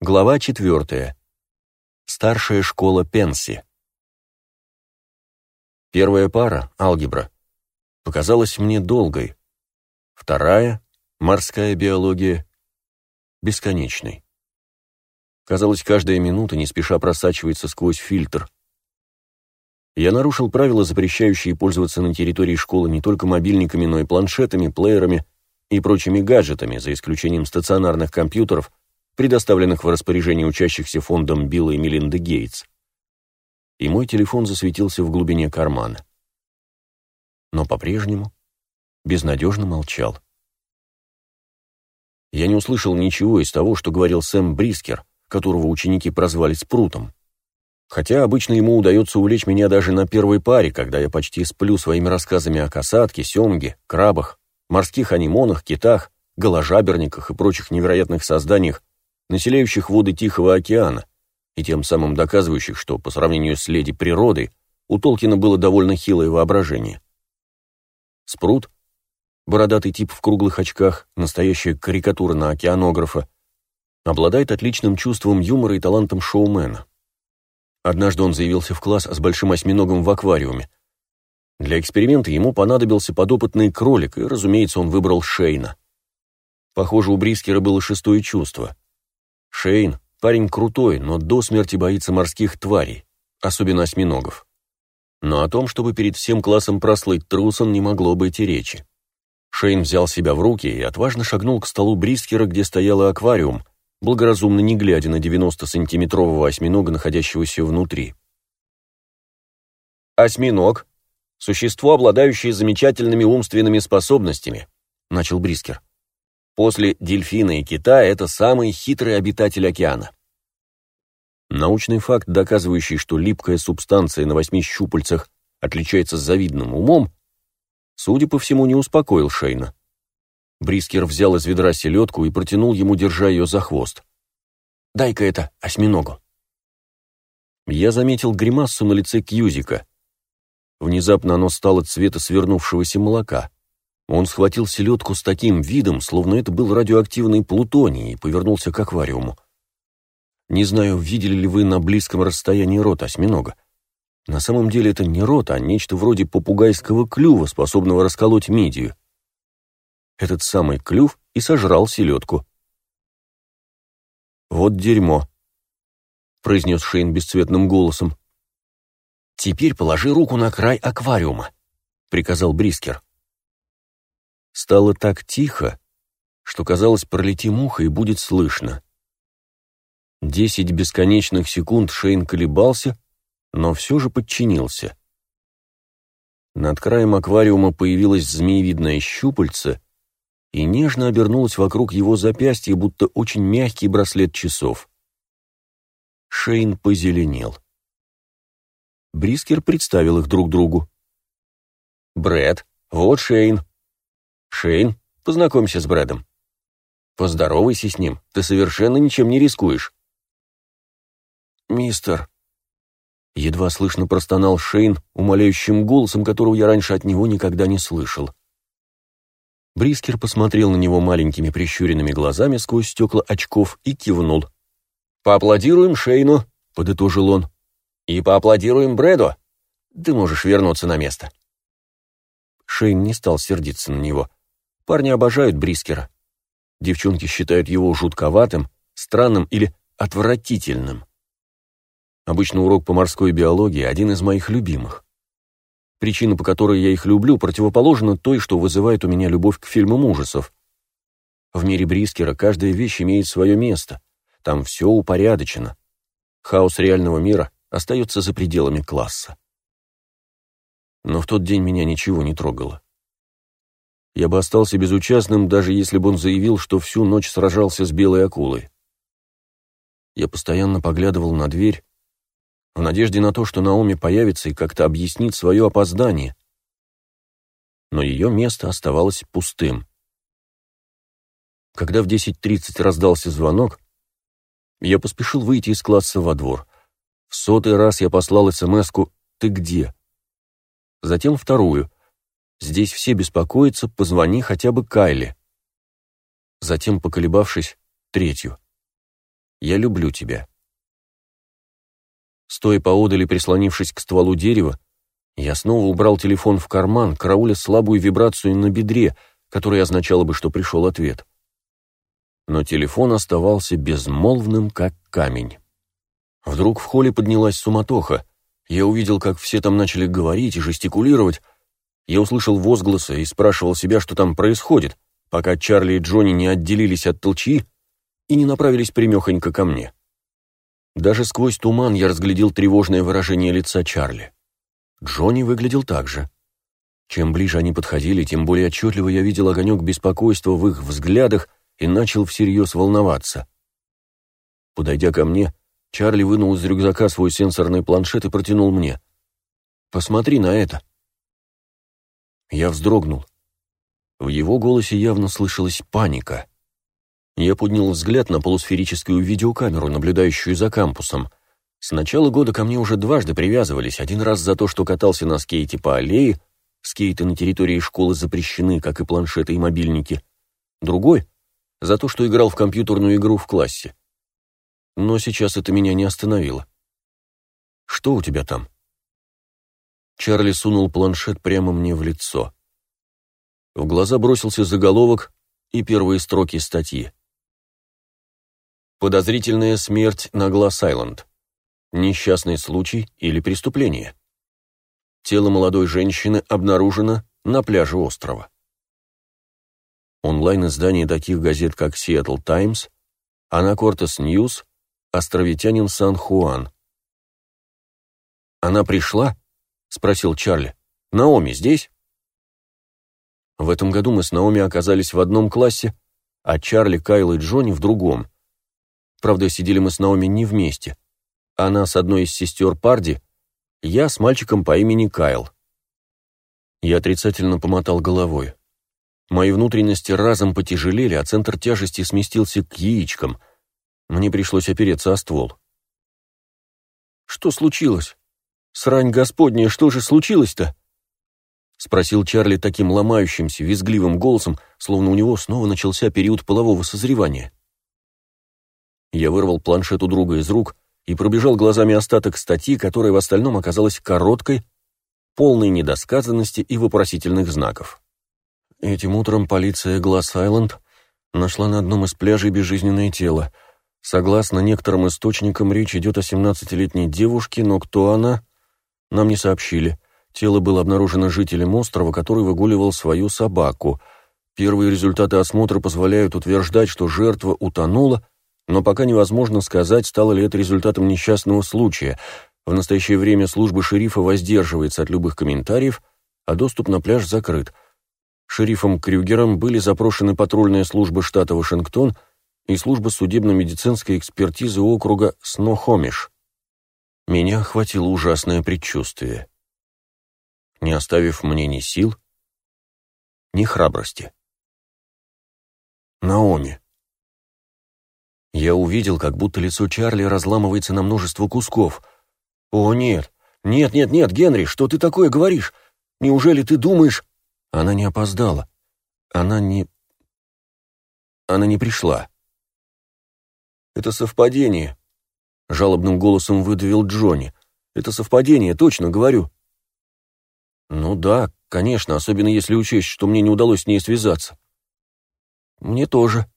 Глава четвертая. Старшая школа Пенси. Первая пара, алгебра, показалась мне долгой. Вторая, морская биология, бесконечной. Казалось, каждая минута не спеша просачивается сквозь фильтр. Я нарушил правила, запрещающие пользоваться на территории школы не только мобильниками, но и планшетами, плеерами и прочими гаджетами, за исключением стационарных компьютеров, предоставленных в распоряжение учащихся фондом Билла и Мелинды Гейтс. И мой телефон засветился в глубине кармана. Но по-прежнему безнадежно молчал. Я не услышал ничего из того, что говорил Сэм Брискер, которого ученики прозвали Спрутом. Хотя обычно ему удается увлечь меня даже на первой паре, когда я почти сплю своими рассказами о касатке, семге, крабах, морских анимонах, китах, голожаберниках и прочих невероятных созданиях, населяющих воды Тихого океана, и тем самым доказывающих, что по сравнению с леди природой у Толкина было довольно хилое воображение. Спрут, бородатый тип в круглых очках, настоящая карикатура на океанографа, обладает отличным чувством юмора и талантом шоумена. Однажды он заявился в класс с большим осьминогом в аквариуме. Для эксперимента ему понадобился подопытный кролик, и, разумеется, он выбрал Шейна. Похоже, у Брискера было шестое чувство — Шейн – парень крутой, но до смерти боится морских тварей, особенно осьминогов. Но о том, чтобы перед всем классом прослыть трусом, не могло быть и речи. Шейн взял себя в руки и отважно шагнул к столу Брискера, где стоял аквариум, благоразумно не глядя на 90-сантиметрового осьминога, находящегося внутри. «Осьминог — существо, обладающее замечательными умственными способностями», — начал Брискер. После дельфина и кита это самый хитрый обитатель океана. Научный факт, доказывающий, что липкая субстанция на восьми щупальцах отличается завидным умом, судя по всему, не успокоил Шейна. Брискер взял из ведра селедку и протянул ему, держа ее за хвост. «Дай-ка это осьминогу». Я заметил гримассу на лице Кьюзика. Внезапно оно стало цвета свернувшегося молока. Он схватил селедку с таким видом, словно это был радиоактивный плутоний, и повернулся к аквариуму. Не знаю, видели ли вы на близком расстоянии рот осьминога. На самом деле это не рот, а нечто вроде попугайского клюва, способного расколоть мидию. Этот самый клюв и сожрал селедку. «Вот дерьмо», — произнес Шейн бесцветным голосом. «Теперь положи руку на край аквариума», — приказал Брискер. Стало так тихо, что казалось, пролети муха и будет слышно. Десять бесконечных секунд Шейн колебался, но все же подчинился. Над краем аквариума появилась змеевидная щупальце и нежно обернулась вокруг его запястья, будто очень мягкий браслет часов. Шейн позеленел. Брискер представил их друг другу. «Брэд, вот Шейн, «Шейн, познакомься с Брэдом. Поздоровайся с ним, ты совершенно ничем не рискуешь». «Мистер...» Едва слышно простонал Шейн, умоляющим голосом, которого я раньше от него никогда не слышал. Брискер посмотрел на него маленькими прищуренными глазами сквозь стекла очков и кивнул. «Поаплодируем Шейну», — подытожил он. «И поаплодируем Брэду. Ты можешь вернуться на место». Шейн не стал сердиться на него. Парни обожают Брискера. Девчонки считают его жутковатым, странным или отвратительным. Обычно урок по морской биологии – один из моих любимых. Причина, по которой я их люблю, противоположна той, что вызывает у меня любовь к фильмам ужасов. В мире Брискера каждая вещь имеет свое место. Там все упорядочено. Хаос реального мира остается за пределами класса. Но в тот день меня ничего не трогало. Я бы остался безучастным, даже если бы он заявил, что всю ночь сражался с белой акулой. Я постоянно поглядывал на дверь, в надежде на то, что Наоми появится и как-то объяснит свое опоздание. Но ее место оставалось пустым. Когда в 10.30 раздался звонок, я поспешил выйти из класса во двор. В сотый раз я послал смс-ку «Ты где?». Затем вторую Здесь все беспокоятся, позвони хотя бы Кайле. Затем, поколебавшись, третью. Я люблю тебя». Стоя поодаль и прислонившись к стволу дерева, я снова убрал телефон в карман, карауля слабую вибрацию на бедре, которая означала бы, что пришел ответ. Но телефон оставался безмолвным, как камень. Вдруг в холле поднялась суматоха. Я увидел, как все там начали говорить и жестикулировать. Я услышал возгласы и спрашивал себя, что там происходит, пока Чарли и Джонни не отделились от толчи и не направились примехонько ко мне. Даже сквозь туман я разглядел тревожное выражение лица Чарли. Джонни выглядел так же. Чем ближе они подходили, тем более отчетливо я видел огонек беспокойства в их взглядах и начал всерьез волноваться. Подойдя ко мне, Чарли вынул из рюкзака свой сенсорный планшет и протянул мне. «Посмотри на это». Я вздрогнул. В его голосе явно слышалась паника. Я поднял взгляд на полусферическую видеокамеру, наблюдающую за кампусом. С начала года ко мне уже дважды привязывались, один раз за то, что катался на скейте по аллее, скейты на территории школы запрещены, как и планшеты и мобильники, другой — за то, что играл в компьютерную игру в классе. Но сейчас это меня не остановило. «Что у тебя там?» Чарли сунул планшет прямо мне в лицо. В глаза бросился заголовок и первые строки статьи. Подозрительная смерть на Гласс-Айленд. Несчастный случай или преступление. Тело молодой женщины обнаружено на пляже острова. Онлайн-издание таких газет, как Seattle Times, Анакортес Ньюс, Островитянин Сан-Хуан. «Она пришла?» — спросил Чарли. «Наоми здесь?» В этом году мы с Наоми оказались в одном классе, а Чарли, Кайл и Джонни в другом — Правда, сидели мы с Наоми не вместе. Она с одной из сестер Парди, я с мальчиком по имени Кайл. Я отрицательно помотал головой. Мои внутренности разом потяжелели, а центр тяжести сместился к яичкам. Мне пришлось опереться о ствол. «Что случилось? Срань господня, что же случилось-то?» Спросил Чарли таким ломающимся, визгливым голосом, словно у него снова начался период полового созревания. Я вырвал планшет у друга из рук и пробежал глазами остаток статьи, которая в остальном оказалась короткой, полной недосказанности и вопросительных знаков. Этим утром полиция Гласс-Айленд нашла на одном из пляжей безжизненное тело. Согласно некоторым источникам, речь идет о 17-летней девушке, но кто она, нам не сообщили. Тело было обнаружено жителем острова, который выгуливал свою собаку. Первые результаты осмотра позволяют утверждать, что жертва утонула, но пока невозможно сказать, стало ли это результатом несчастного случая. В настоящее время служба шерифа воздерживается от любых комментариев, а доступ на пляж закрыт. Шерифом Крюгером были запрошены патрульная служба штата Вашингтон и служба судебно-медицинской экспертизы округа Снохомиш. Меня охватило ужасное предчувствие. Не оставив мне ни сил, ни храбрости. Наоми. Я увидел, как будто лицо Чарли разламывается на множество кусков. «О, нет! Нет, нет, нет, Генри, что ты такое говоришь? Неужели ты думаешь...» Она не опоздала. Она не... Она не пришла. «Это совпадение», — жалобным голосом выдавил Джонни. «Это совпадение, точно говорю». «Ну да, конечно, особенно если учесть, что мне не удалось с ней связаться». «Мне тоже»,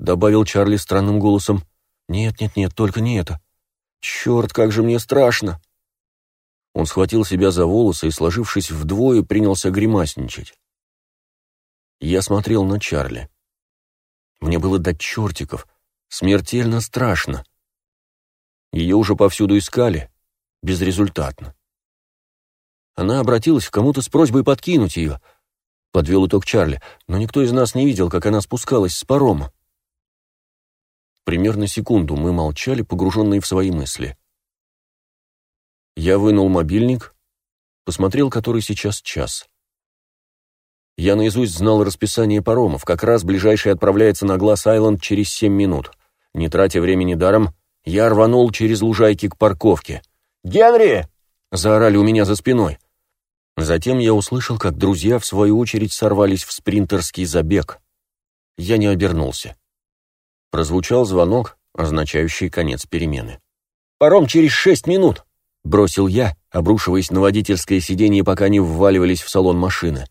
добавил Чарли странным голосом. «Нет, нет, нет, только не это. Черт, как же мне страшно!» Он схватил себя за волосы и, сложившись вдвое, принялся гримасничать. Я смотрел на Чарли. Мне было до чертиков, смертельно страшно. Ее уже повсюду искали, безрезультатно. Она обратилась к кому-то с просьбой подкинуть ее, подвел итог Чарли, но никто из нас не видел, как она спускалась с парома. Примерно секунду мы молчали, погруженные в свои мысли. Я вынул мобильник, посмотрел, который сейчас час. Я наизусть знал расписание паромов, как раз ближайший отправляется на Глаз-Айленд через семь минут. Не тратя времени даром, я рванул через лужайки к парковке. «Генри!» — заорали у меня за спиной. Затем я услышал, как друзья в свою очередь сорвались в спринтерский забег. Я не обернулся. Прозвучал звонок, означающий конец перемены. «Паром через шесть минут!» — бросил я, обрушиваясь на водительское сиденье, пока они вваливались в салон машины.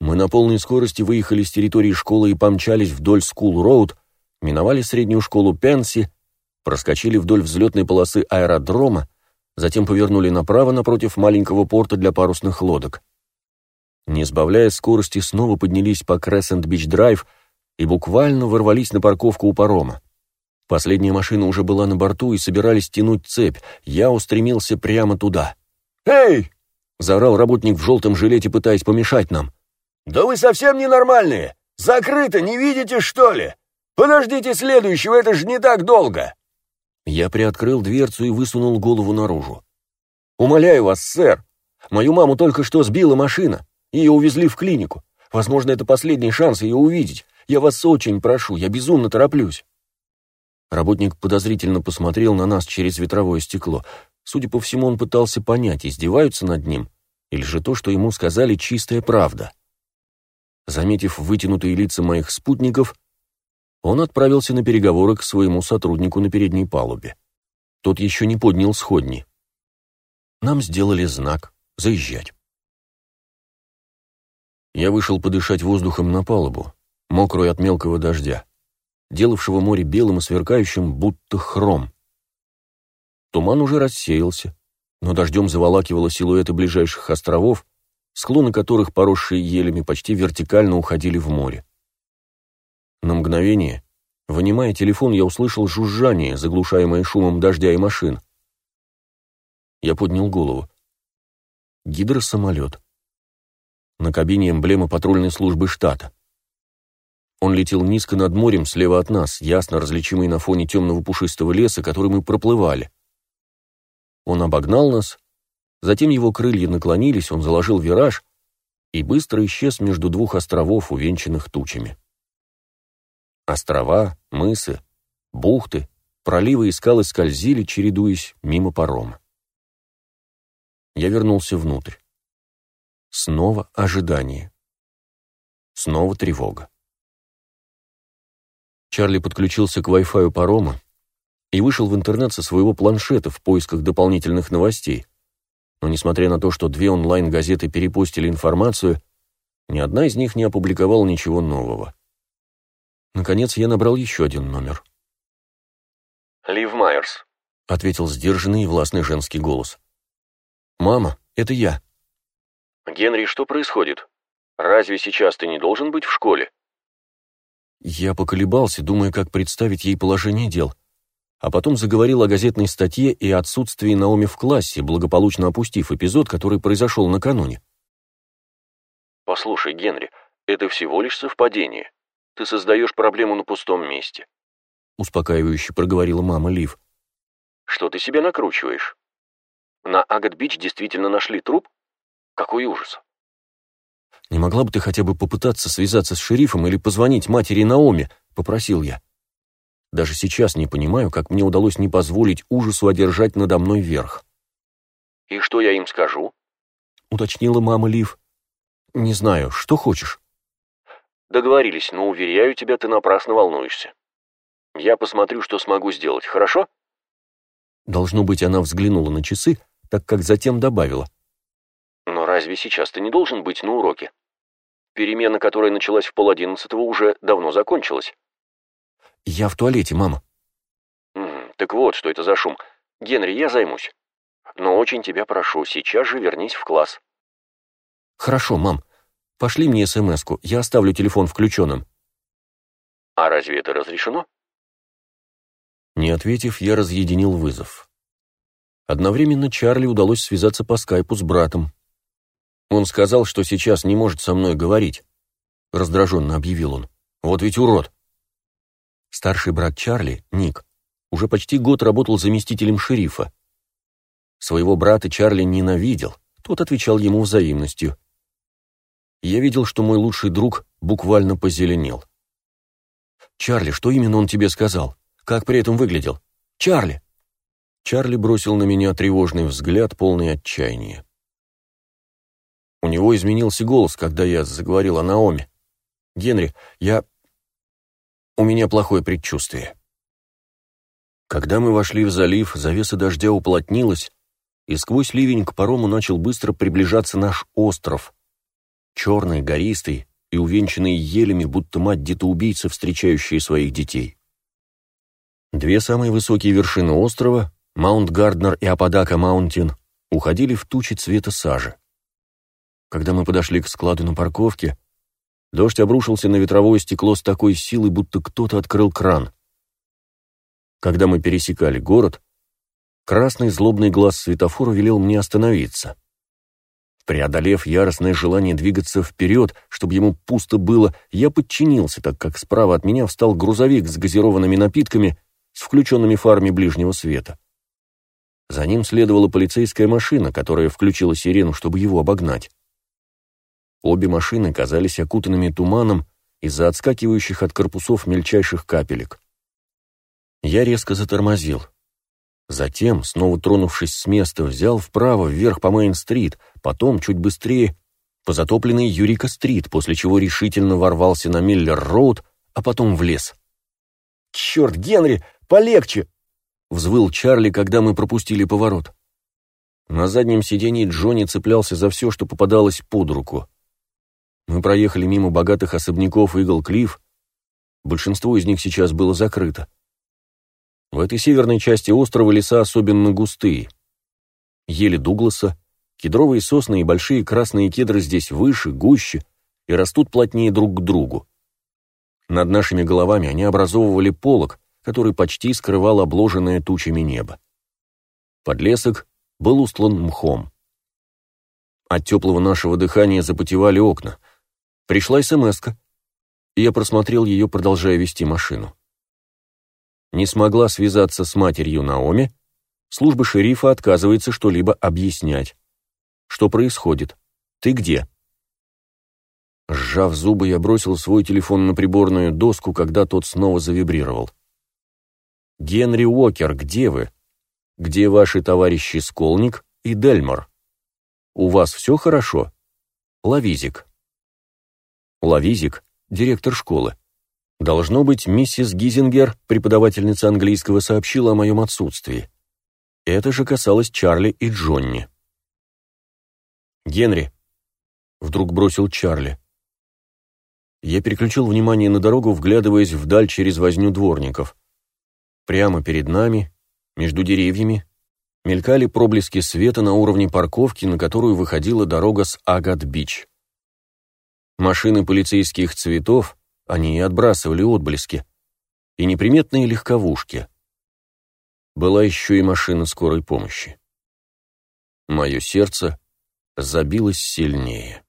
Мы на полной скорости выехали с территории школы и помчались вдоль Скул-Роуд, миновали среднюю школу Пенси, проскочили вдоль взлетной полосы аэродрома, затем повернули направо напротив маленького порта для парусных лодок. Не сбавляя скорости, снова поднялись по Крессент-Бич-Драйв и буквально ворвались на парковку у парома. Последняя машина уже была на борту и собирались тянуть цепь. Я устремился прямо туда. «Эй!» — заорал работник в желтом жилете, пытаясь помешать нам. «Да вы совсем ненормальные! Закрыто, не видите, что ли? Подождите следующего, это же не так долго!» Я приоткрыл дверцу и высунул голову наружу. «Умоляю вас, сэр, мою маму только что сбила машина. Ее увезли в клинику. Возможно, это последний шанс ее увидеть. Я вас очень прошу, я безумно тороплюсь». Работник подозрительно посмотрел на нас через ветровое стекло. Судя по всему, он пытался понять, издеваются над ним, или же то, что ему сказали, чистая правда. Заметив вытянутые лица моих спутников, он отправился на переговоры к своему сотруднику на передней палубе. Тот еще не поднял сходни. Нам сделали знак «Заезжать». Я вышел подышать воздухом на палубу, мокрую от мелкого дождя делавшего море белым и сверкающим, будто хром. Туман уже рассеялся, но дождем заволакивало силуэты ближайших островов, склоны которых, поросшие елями, почти вертикально уходили в море. На мгновение, вынимая телефон, я услышал жужжание, заглушаемое шумом дождя и машин. Я поднял голову. Гидросамолет. На кабине эмблема патрульной службы штата. Он летел низко над морем слева от нас, ясно различимый на фоне темного пушистого леса, который мы проплывали. Он обогнал нас, затем его крылья наклонились, он заложил вираж и быстро исчез между двух островов, увенчанных тучами. Острова, мысы, бухты, проливы и скалы скользили, чередуясь мимо парома. Я вернулся внутрь. Снова ожидание. Снова тревога. Чарли подключился к Wi-Fi парома и вышел в интернет со своего планшета в поисках дополнительных новостей. Но несмотря на то, что две онлайн-газеты перепостили информацию, ни одна из них не опубликовала ничего нового. Наконец я набрал еще один номер. «Лив Майерс», — ответил сдержанный и властный женский голос. «Мама, это я». «Генри, что происходит? Разве сейчас ты не должен быть в школе?» Я поколебался, думая, как представить ей положение дел, а потом заговорил о газетной статье и отсутствии Наоми в классе, благополучно опустив эпизод, который произошел накануне. «Послушай, Генри, это всего лишь совпадение. Ты создаешь проблему на пустом месте», — успокаивающе проговорила мама Лив. «Что ты себе накручиваешь? На Агат-Бич действительно нашли труп? Какой ужас!» «Не могла бы ты хотя бы попытаться связаться с шерифом или позвонить матери Наоми?» — попросил я. Даже сейчас не понимаю, как мне удалось не позволить ужасу одержать надо мной верх. «И что я им скажу?» — уточнила мама Лив. «Не знаю, что хочешь». «Договорились, но, уверяю тебя, ты напрасно волнуешься. Я посмотрю, что смогу сделать, хорошо?» Должно быть, она взглянула на часы, так как затем добавила. «Но разве сейчас ты не должен быть на уроке?» Перемена, которая началась в полодиннадцатого, уже давно закончилась. Я в туалете, мама. Так вот, что это за шум. Генри, я займусь. Но очень тебя прошу, сейчас же вернись в класс. Хорошо, мам. Пошли мне смс-ку, я оставлю телефон включенным. А разве это разрешено? Не ответив, я разъединил вызов. Одновременно Чарли удалось связаться по скайпу с братом. Он сказал, что сейчас не может со мной говорить. Раздраженно объявил он. Вот ведь урод. Старший брат Чарли, Ник, уже почти год работал заместителем шерифа. Своего брата Чарли ненавидел, тот отвечал ему взаимностью. Я видел, что мой лучший друг буквально позеленел. «Чарли, что именно он тебе сказал? Как при этом выглядел? Чарли!» Чарли бросил на меня тревожный взгляд, полный отчаяния. У него изменился голос, когда я заговорил о Наоми. «Генри, я... У меня плохое предчувствие». Когда мы вошли в залив, завеса дождя уплотнилась, и сквозь ливень к парому начал быстро приближаться наш остров. Черный, гористый и увенчанный елями, будто мать-детоубийца, встречающие своих детей. Две самые высокие вершины острова, Маунт Гарднер и Ападака Маунтин, уходили в тучи цвета сажи. Когда мы подошли к складу на парковке, дождь обрушился на ветровое стекло с такой силой, будто кто-то открыл кран. Когда мы пересекали город, красный злобный глаз светофора велел мне остановиться. Преодолев яростное желание двигаться вперед, чтобы ему пусто было, я подчинился, так как справа от меня встал грузовик с газированными напитками с включенными фарами ближнего света. За ним следовала полицейская машина, которая включила сирену, чтобы его обогнать. Обе машины казались окутанными туманом из-за отскакивающих от корпусов мельчайших капелек. Я резко затормозил. Затем, снова тронувшись с места, взял вправо вверх по Мейн-стрит, потом, чуть быстрее, по затопленной Юрика-стрит, после чего решительно ворвался на Миллер-роуд, а потом в лес. «Черт, Генри, полегче!» — взвыл Чарли, когда мы пропустили поворот. На заднем сиденье Джонни цеплялся за все, что попадалось под руку. Мы проехали мимо богатых особняков Игл-Клифф, большинство из них сейчас было закрыто. В этой северной части острова леса особенно густые. Ели Дугласа, кедровые сосны и большие красные кедры здесь выше, гуще и растут плотнее друг к другу. Над нашими головами они образовывали полог, который почти скрывал обложенное тучами небо. Подлесок был устлан мхом. От теплого нашего дыхания запотевали окна. Пришла смс -ка. Я просмотрел ее, продолжая вести машину не смогла связаться с матерью Наоми, служба шерифа отказывается что-либо объяснять. Что происходит? Ты где? Сжав зубы, я бросил свой телефон на приборную доску, когда тот снова завибрировал. «Генри Уокер, где вы? Где ваши товарищи Сколник и Дельмор? У вас все хорошо? Лавизик». Лавизик — директор школы. Должно быть, миссис Гизингер, преподавательница английского, сообщила о моем отсутствии. Это же касалось Чарли и Джонни. «Генри», — вдруг бросил Чарли. Я переключил внимание на дорогу, вглядываясь вдаль через возню дворников. Прямо перед нами, между деревьями, мелькали проблески света на уровне парковки, на которую выходила дорога с Агат-Бич. Машины полицейских цветов — они и отбрасывали отблески. И неприметные легковушки. Была еще и машина скорой помощи. Мое сердце забилось сильнее.